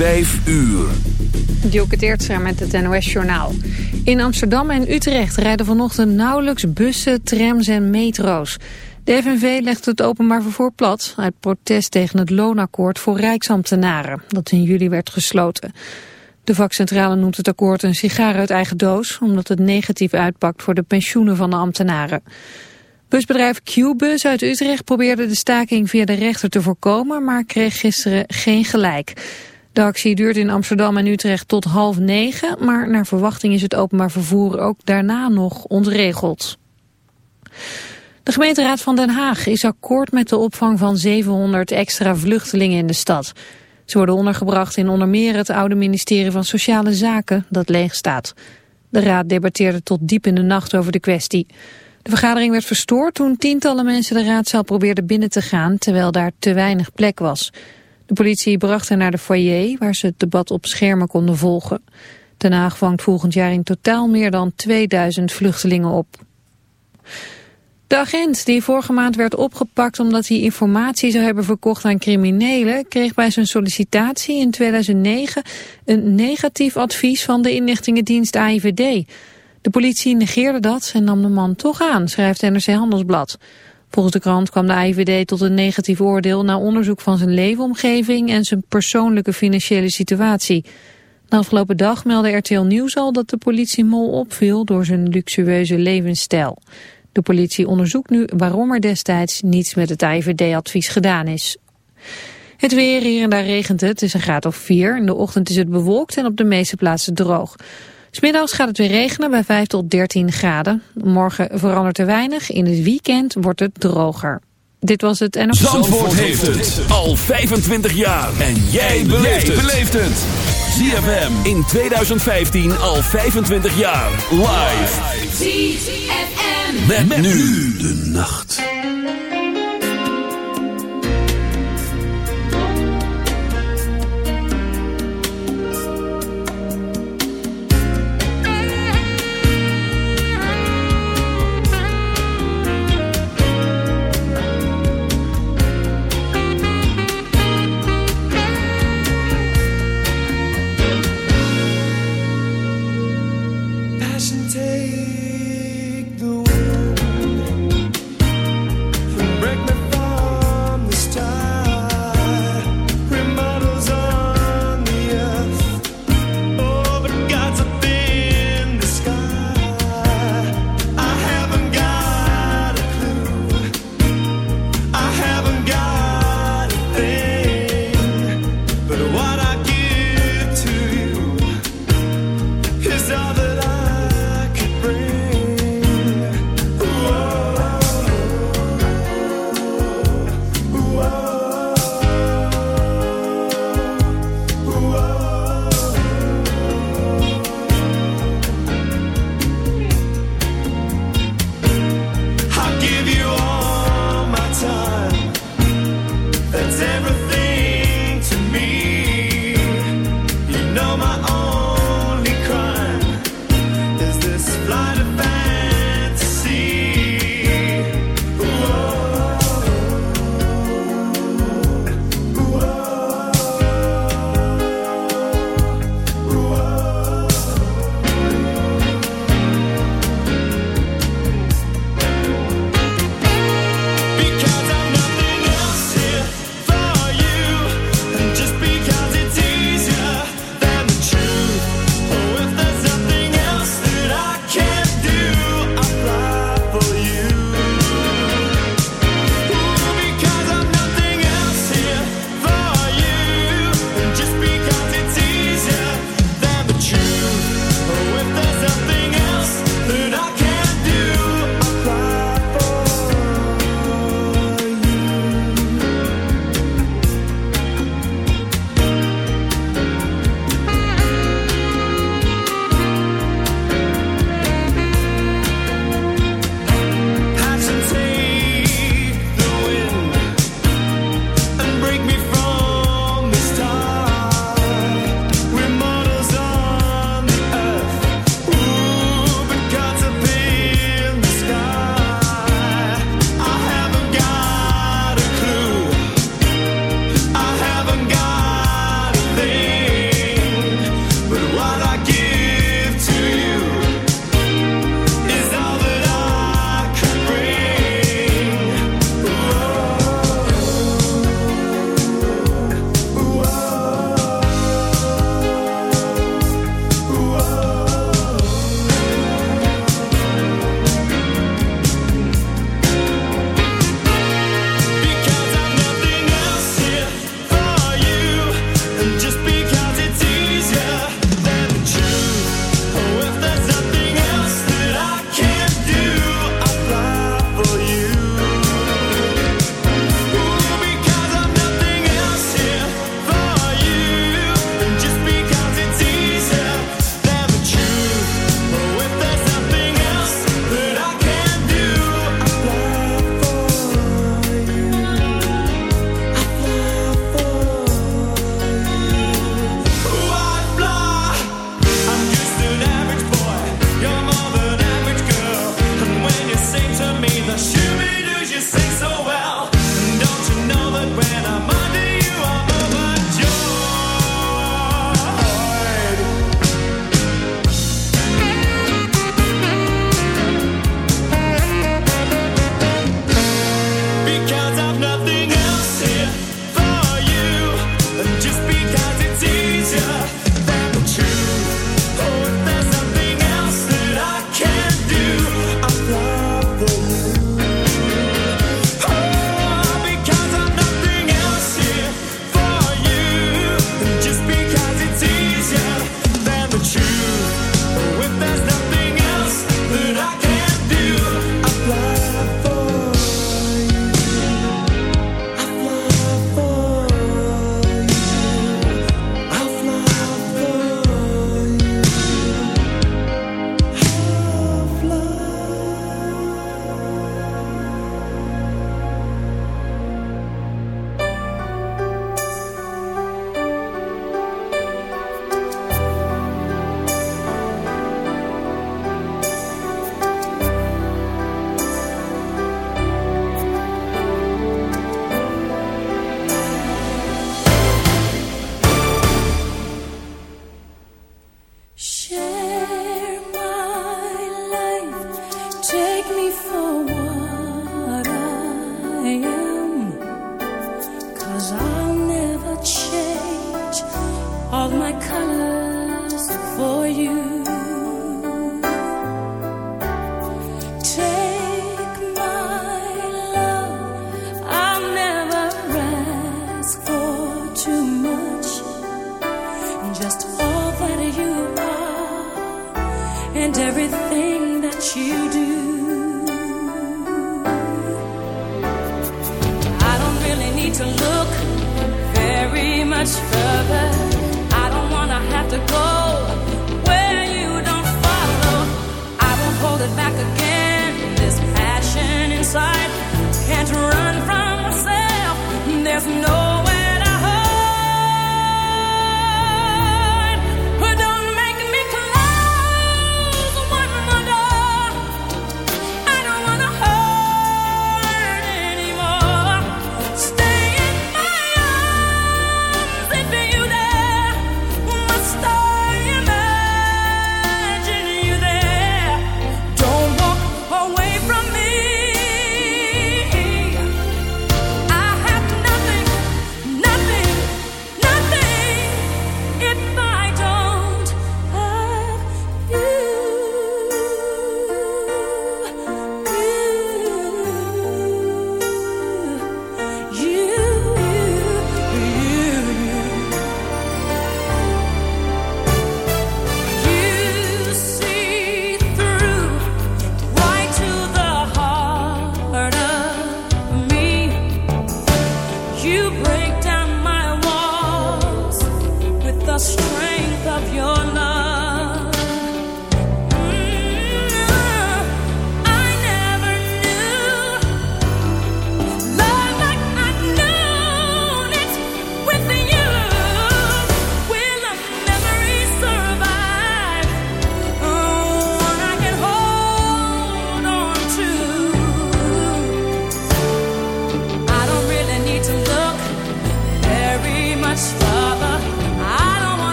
Vijf uur. Dielke Teertstra met het NOS-journaal. In Amsterdam en Utrecht rijden vanochtend nauwelijks bussen, trams en metro's. De FNV legt het openbaar vervoer plat... uit protest tegen het loonakkoord voor rijksambtenaren... dat in juli werd gesloten. De vakcentrale noemt het akkoord een sigaar uit eigen doos... omdat het negatief uitpakt voor de pensioenen van de ambtenaren. Busbedrijf Q-Bus uit Utrecht probeerde de staking via de rechter te voorkomen... maar kreeg gisteren geen gelijk... De actie duurt in Amsterdam en Utrecht tot half negen, maar naar verwachting is het openbaar vervoer ook daarna nog ontregeld. De gemeenteraad van Den Haag is akkoord met de opvang van 700 extra vluchtelingen in de stad. Ze worden ondergebracht in onder meer het oude ministerie van Sociale Zaken, dat leeg staat. De raad debatteerde tot diep in de nacht over de kwestie. De vergadering werd verstoord toen tientallen mensen de raadzaal probeerden binnen te gaan, terwijl daar te weinig plek was. De politie bracht hen naar de foyer waar ze het debat op schermen konden volgen. Den Haag vangt volgend jaar in totaal meer dan 2000 vluchtelingen op. De agent die vorige maand werd opgepakt omdat hij informatie zou hebben verkocht aan criminelen, kreeg bij zijn sollicitatie in 2009 een negatief advies van de inlichtingendienst AIVD. De politie negeerde dat en nam de man toch aan, schrijft NRC Handelsblad. Volgens de krant kwam de IVD tot een negatief oordeel na onderzoek van zijn leefomgeving en zijn persoonlijke financiële situatie. De afgelopen dag meldde RTL Nieuws al dat de politie Mol opviel door zijn luxueuze levensstijl. De politie onderzoekt nu waarom er destijds niets met het IVD-advies gedaan is. Het weer, hier en daar regent het, het is een graad of 4. In de ochtend is het bewolkt en op de meeste plaatsen droog. Smiddags gaat het weer regenen bij 5 tot 13 graden. Morgen verandert er weinig. In het weekend wordt het droger. Dit was het en... Zandvoort heeft het al 25 jaar. En jij beleeft het. ZFM in 2015 al 25 jaar. Live. ZFM. met nu de nacht.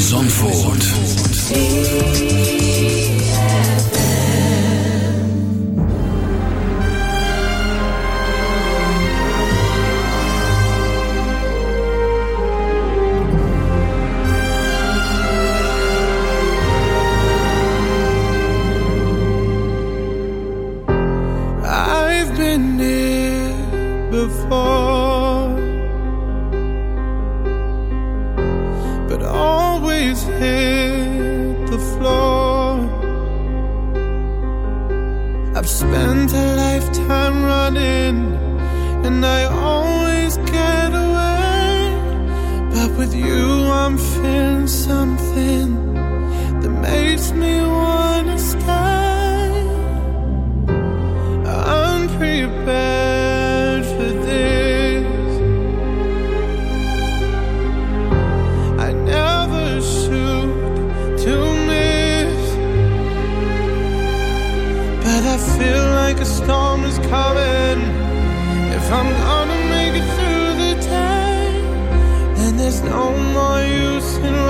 Something no more use in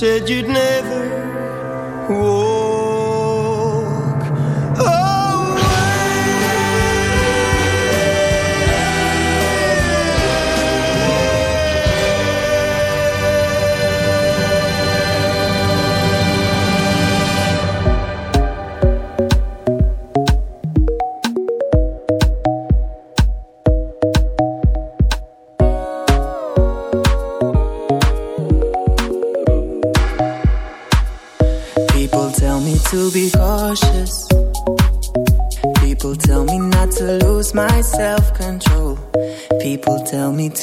said you'd never walk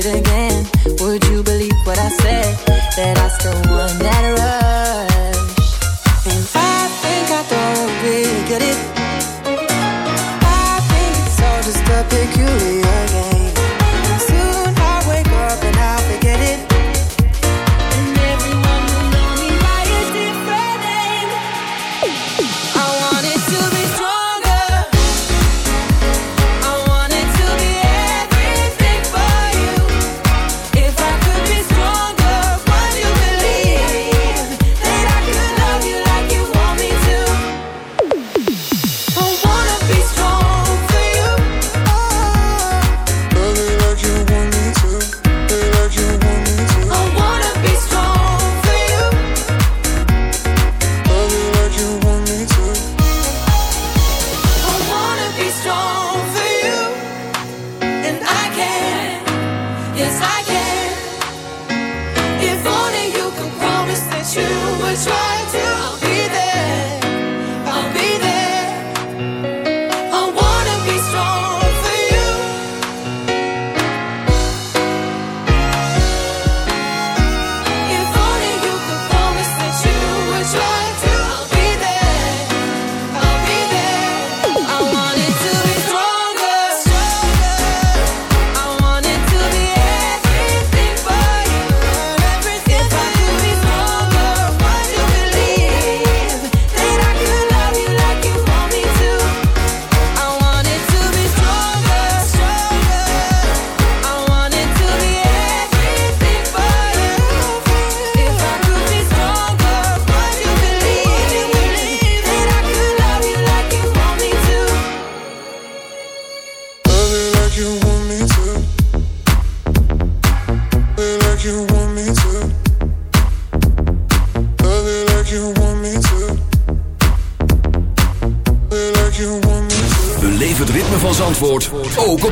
it again. Would you believe what I said? That I still want.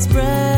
spread.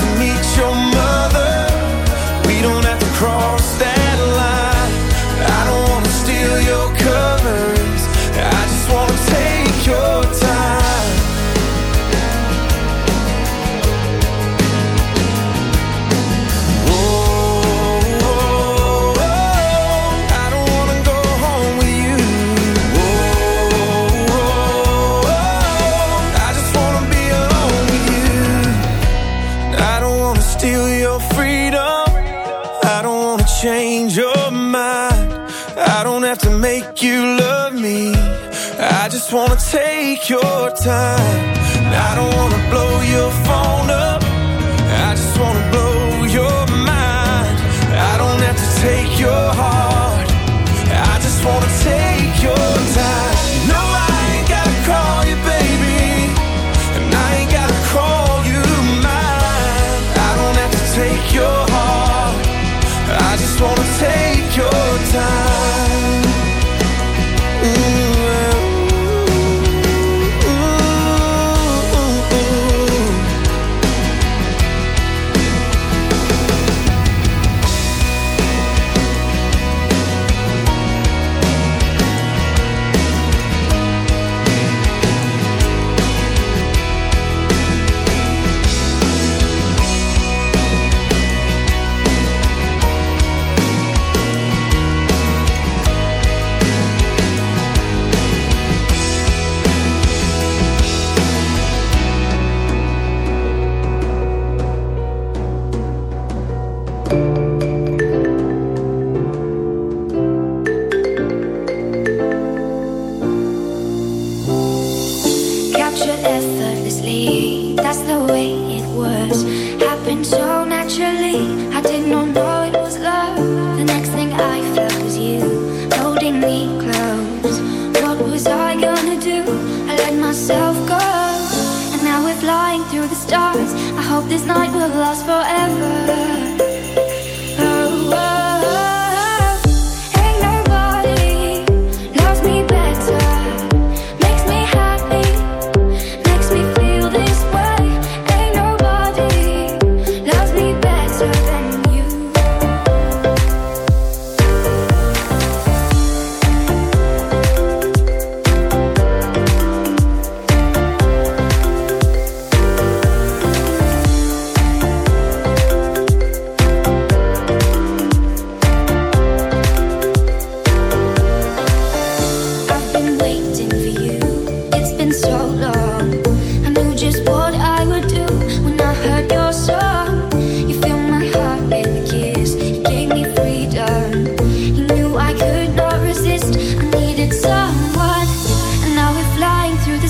to your wanna take your time. I don't wanna blow your phone up.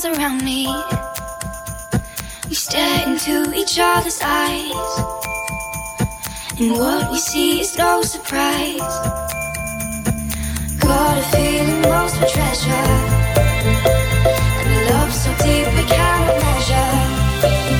Charms around me. We stare into each other's eyes. And what we see is no surprise. Got a feeling most for treasure. And love so deep we cannot measure.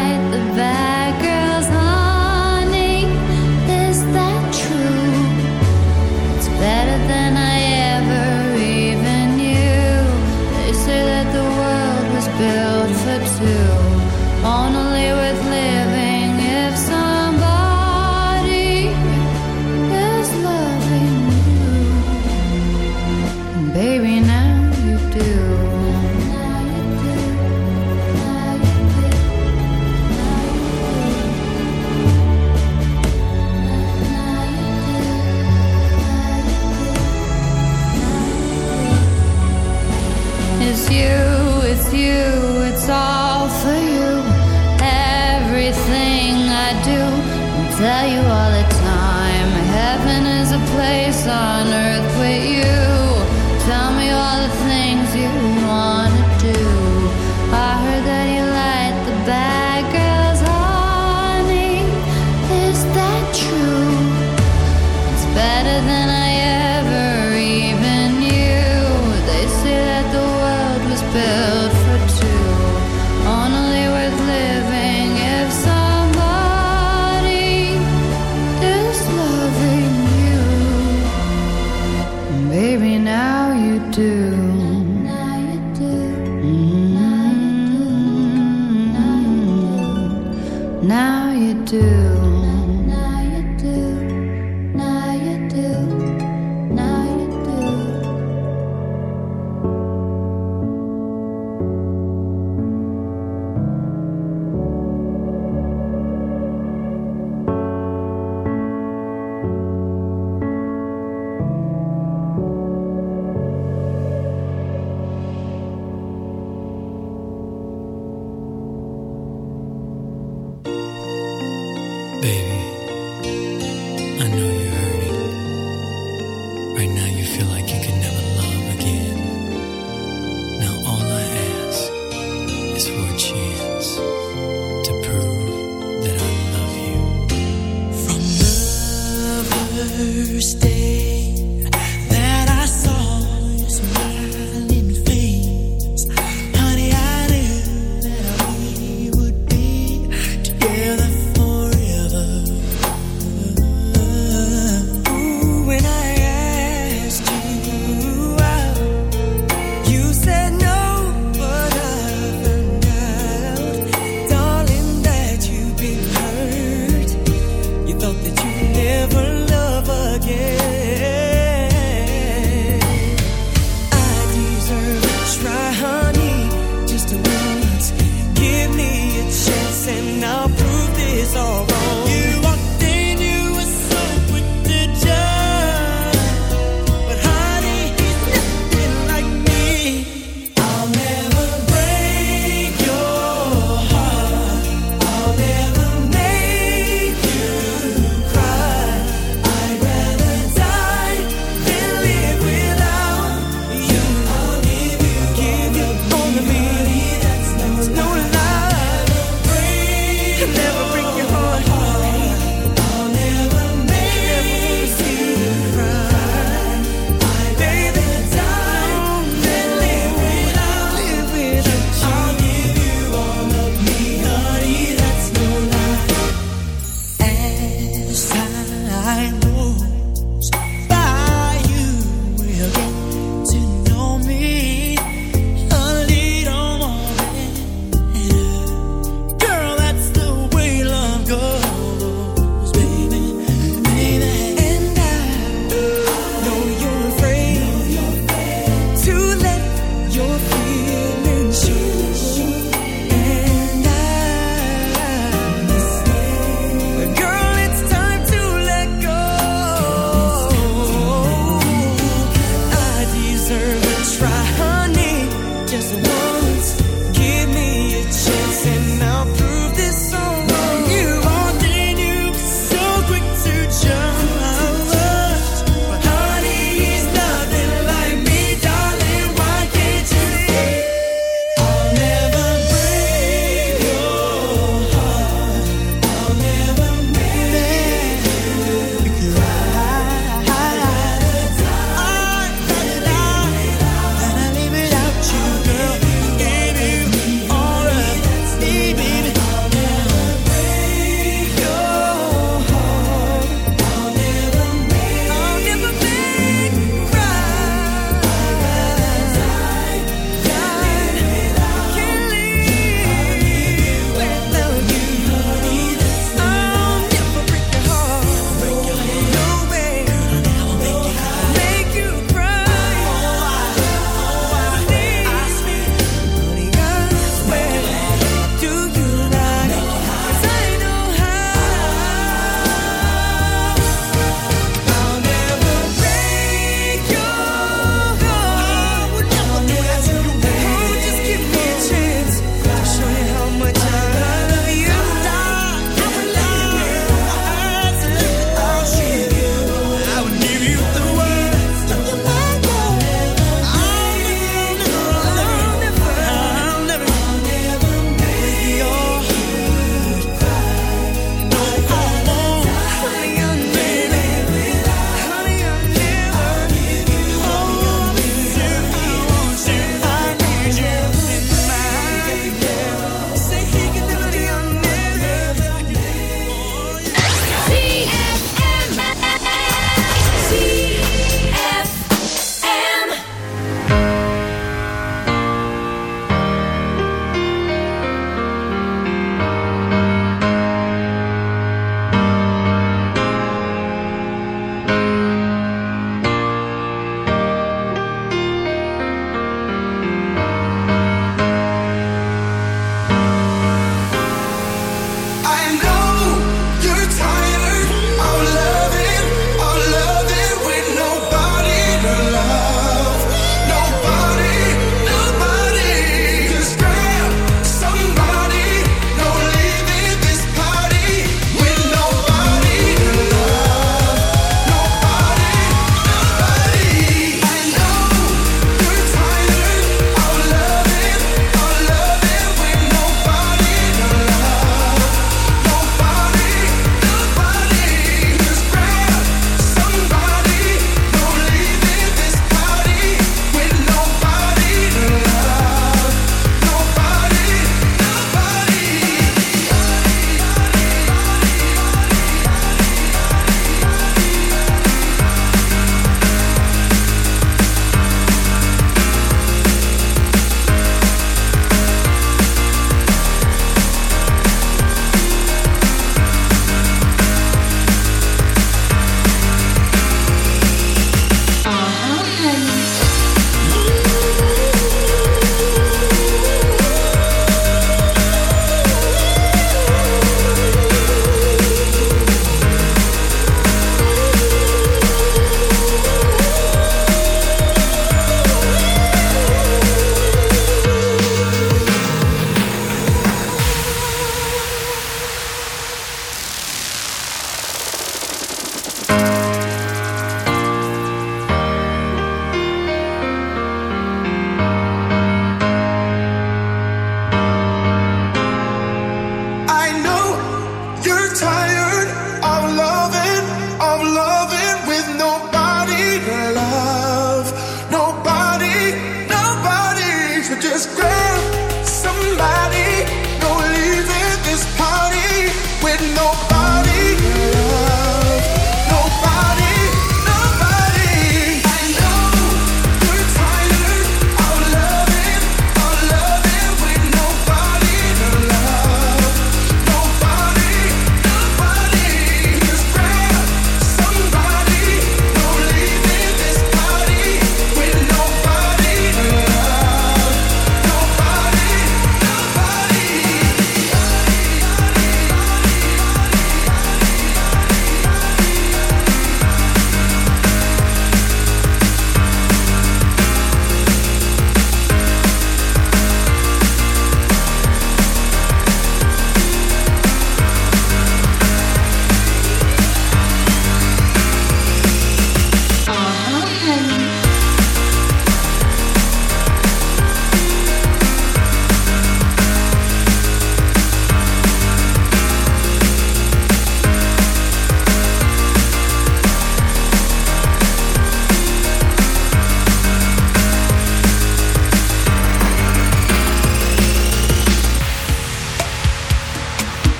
this all wrong. You